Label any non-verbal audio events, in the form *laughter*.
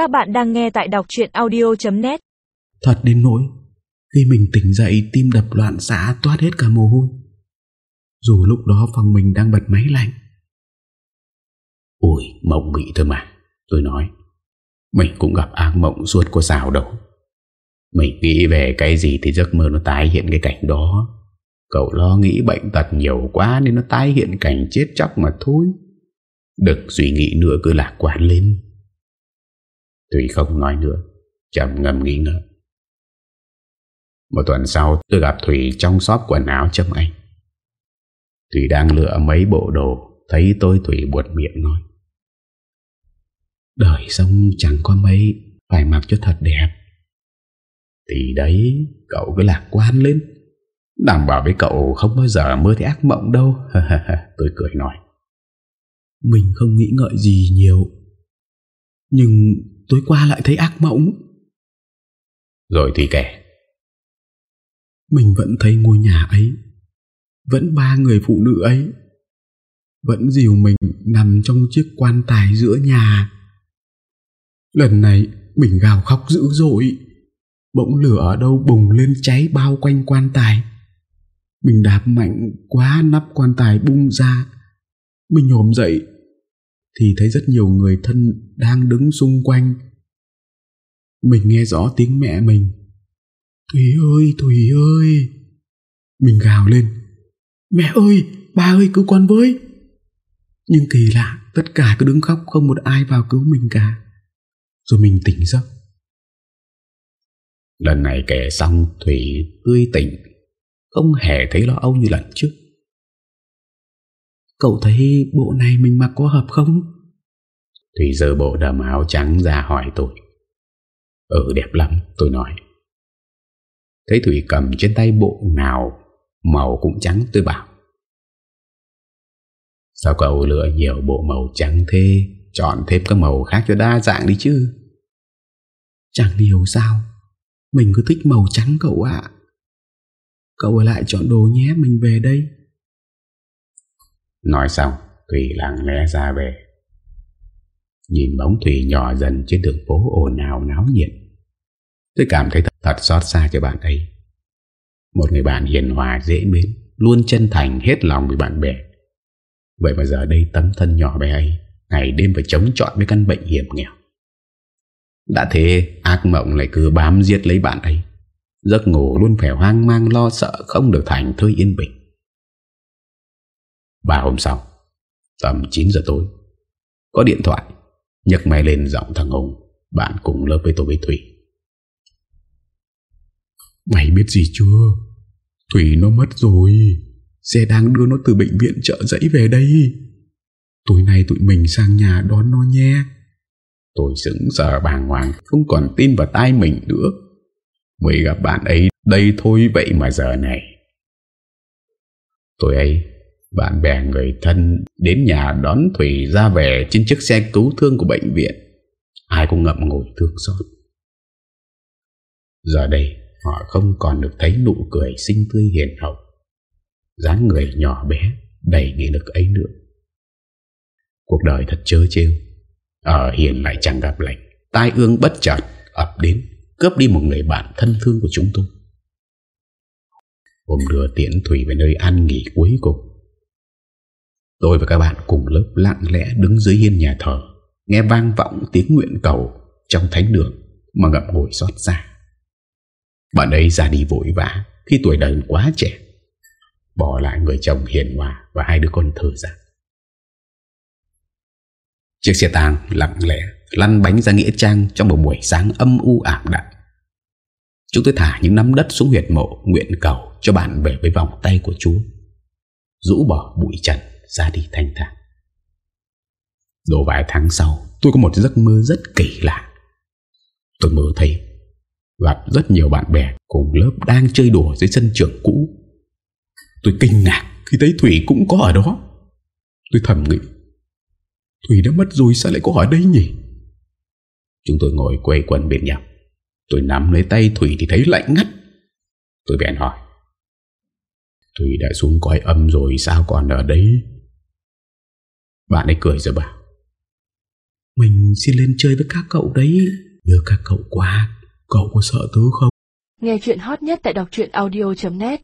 Các bạn đang nghe tại đọc chuyện audio.net Thật đến nỗi Khi mình tỉnh dậy tim đập loạn xạ toát hết cả mồ hôi. Dù lúc đó phòng mình đang bật máy lạnh. Ui mộng mị thôi mà Tôi nói. Mình cũng gặp ác mộng suốt có sao đâu. Mình nghĩ về cái gì thì giấc mơ nó tái hiện cái cảnh đó. Cậu lo nghĩ bệnh tật nhiều quá Nên nó tái hiện cảnh chết chóc mà thôi. Đừng suy nghĩ nữa cứ lạc quan lên Thủy không nói nữa trầm ngâm nghĩ ngợi. Một tuần sau, tôi gặp Thủy trong shop quần áo châm anh. Thủy đang lựa mấy bộ đồ, Thấy tôi Thủy buột miệng nói. Đời sống chẳng có mấy, Phải mặc cho thật đẹp. Thì đấy, Cậu cứ lạc quan lên. Đảm bảo với cậu không bao giờ mơ thấy ác mộng đâu. *laughs* Tôi cười nói. Mình không nghĩ ngợi gì nhiều. Nhưng tối qua lại thấy ác mộng. Rồi thì kể. Mình vẫn thấy ngôi nhà ấy Vẫn ba người phụ nữ ấy Vẫn dìu mình nằm trong chiếc quan tài giữa nhà. Lần này mình gào khóc dữ dội Bỗng lửa ở đâu bùng lên cháy bao quanh quan tài. Mình đạp mạnh quá nắp quan tài bung ra. Mình nhổm dậy Thì thấy rất nhiều người thân đang đứng xung quanh Mình nghe rõ tiếng mẹ mình. Thùy ơi Thùy ơi. Mình gào lên. Mẹ ơi ba ơi cứu con với. Nhưng kỳ lạ Tất cả cứ đứng khóc không một ai vào cứu mình cả. Rồi mình tỉnh giấc. Lần này kể xong Thủy tươi tỉnh. Không hề thấy lo âu như lần trước. Cậu thấy bộ này mình mặc có hợp không? Thủy giờ bộ đầm áo trắng ra hỏi tôi Ừ đẹp lắm, tôi nói. Thấy Thủy cầm trên tay bộ nào Màu cũng trắng, tôi bảo. Sao cậu lựa nhiều bộ màu trắng thế? Chọn thêm các màu khác cho đa dạng đi chứ. Chẳng hiểu sao, Mình cứ thích màu trắng cậu ạ. Cậu ở lại chọn đồ nhé, Mình về đây. Nói xong, Thủy lặng lẽ ra về. Nhìn bóng Thủy nhỏ dần trên đường phố ồn ào náo nhiệt. Tôi cảm thấy thật, thật xót xa cho bạn ấy. Một người bạn hiền hòa dễ mến Luôn chân thành hết lòng với bạn bè. Vậy mà giờ đây tấm thân nhỏ bé ấy Ngày đêm phải chống chọi với căn bệnh hiểm nghèo. Đã thế ác mộng lại cứ bám giết lấy bạn ấy. Giấc ngủ luôn phải hoang mang lo sợ Không được thành thơi yên bình. Ba hôm sau Tầm 9 giờ tối Có điện thoại nhấc máy lên giọng thằng Hùng Bạn cùng lớp với tôi với Thủy. Mày biết gì chưa? Thủy nó mất rồi. Xe đang đưa nó từ bệnh viện chợ dãy về đây. Tối nay tụi mình sang nhà đón nó nhé. Tôi sững sờ bàng hoàng Không còn tin vào tai mình nữa. Mới gặp bạn ấy đây thôi vậy mà giờ này. Tôi ấy bạn bè người thân Đến nhà đón Thủy ra về Trên chiếc xe cứu thương của bệnh viện. Ai cũng ngậm ngồi thương xót. Giờ đây, Họ không còn được thấy nụ cười xinh tươi hiền hậu. Dáng người nhỏ bé, Đầy nghị lực ấy nữa. Cuộc đời thật trơ trêu Ở hiền lại chẳng gặp lành Tai ương bất chợt, ập đến, Cướp đi một người bạn thân thương của chúng tôi. Hôm đưa tiễn Thủy về nơi ăn nghỉ cuối cùng Tôi và các bạn cùng lớp lặng lẽ đứng dưới hiên nhà thờ, Nghe vang vọng tiếng nguyện cầu Trong thánh đường Mà ngậm ngồi xót xa. Bạn ấy ra đi vội vã Khi tuổi đời quá trẻ, Bỏ lại người chồng hiền hòa Và hai đứa con thơ ra. Chiếc xe tàng lặng lẽ Lăn bánh ra Nghĩa Trang Trong một buổi sáng âm u ảm đạm. Chúng tôi thả những nắm đất xuống huyệt mộ Nguyện cầu cho bạn về với vòng tay của Chúa, Rũ bỏ bụi trần. Ra đi thanh thản. Đồ vài tháng sau, Tôi có một giấc mơ rất kỳ lạ. Tôi mơ thấy Gặp rất nhiều bạn bè cùng lớp Đang chơi đùa dưới sân trường cũ. Tôi kinh ngạc Khi thấy Thủy cũng có ở đó. Tôi thầm nghĩ, Thủy đã mất rồi, sao lại có ở đây nhỉ? Chúng tôi ngồi quay quần bên nhau. Tôi nắm lấy tay Thủy thì thấy lạnh ngắt. Tôi bèn hỏi, Thủy đã xuống coi âm rồi, Sao còn ở đây? Bạn ấy cười rồi bảo Mình xin lên chơi với các cậu đấy. Nhớ các cậu quá Cậu có sợ tớ không? Nghe chuyện hot nhất tại đọc truyện audio.net